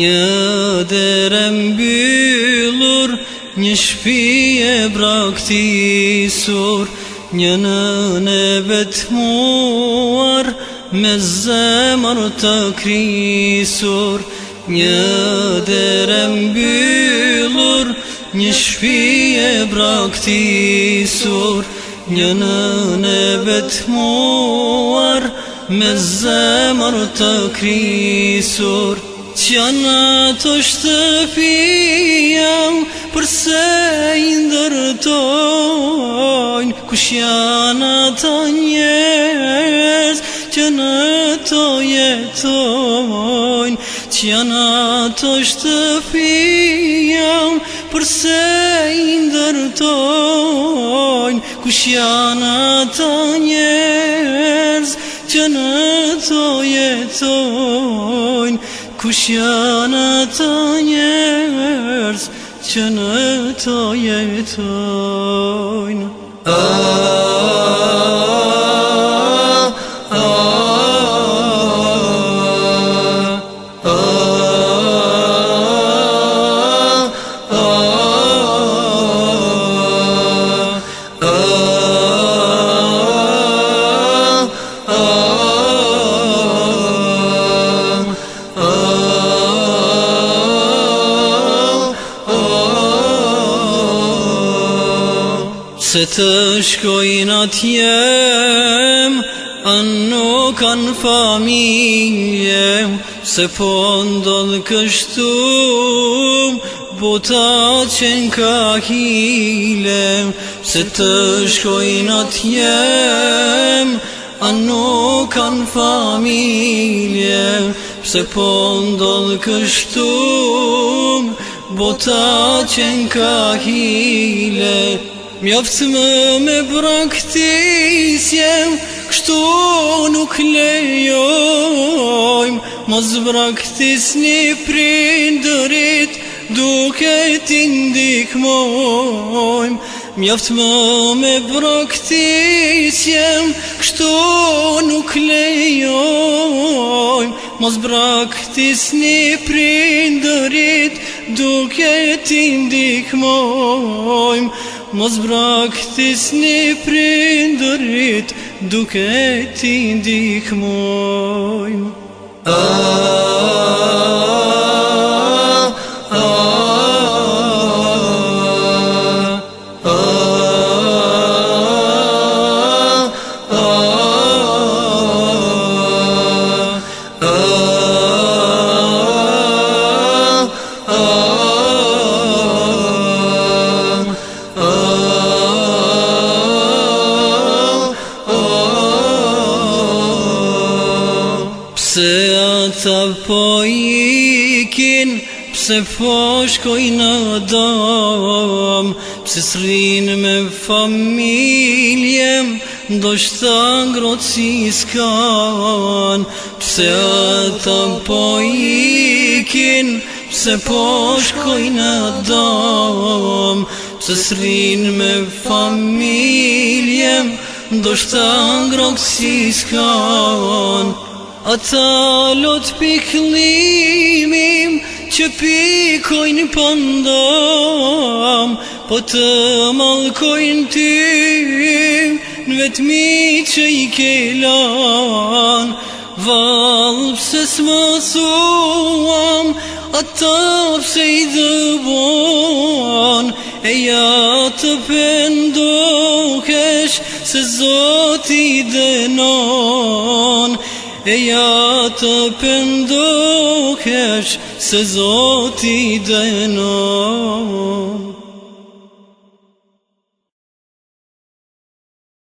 Dünya derem bülur Nişpiye brakti sur Yana nebet muvar Mezzem artak risur Dünya derem bülur Nişpiye brakti sur mu var, muvar Mezzem artak risur Qana të shtëpia Përse i ndërtojnë Kush janë të njës Që në të jetojnë Qana të shtëpia Përse i ndërtojnë Kush janë të njës Që në të jetojnë Kush janë të njerës që në të jetojnë? Aaaaaa Se të shkojnë atjem, anë nuk anë familje, se po ndonë kështu, buta qenë ka hile. Se të shkojnë atjem, anë nuk anë familje, se po ndonë kështu, buta qenë ka hile. Mjaft më me braktisjem Kështu nuk lejojm Më zbraktis një prindërit Duke ti ndikmojm Mjaft më me braktisjem Kështu nuk lejojm Më zbraktis një prindërit Duke ti Duke t'in dik mojm Mos braktis n'i prindurit Duke t'in dik se ata po ikin Pse po shkoj në dom Pse srin me familjem Ndo shta ngroci s'kan Pse ata po ikin Pse po shkoj në dom Pse srin me familjem Ndo shta ngroci s'kan Ata lot piklimim që pikojnë pëndam po, po të malkojnë ty në vetëmi që i kelan Valë pëse së mësuam ata pëse i dëbon E ja të pëndokesh se zoti dënon E ja të pëndukesh se zoti dë nëmë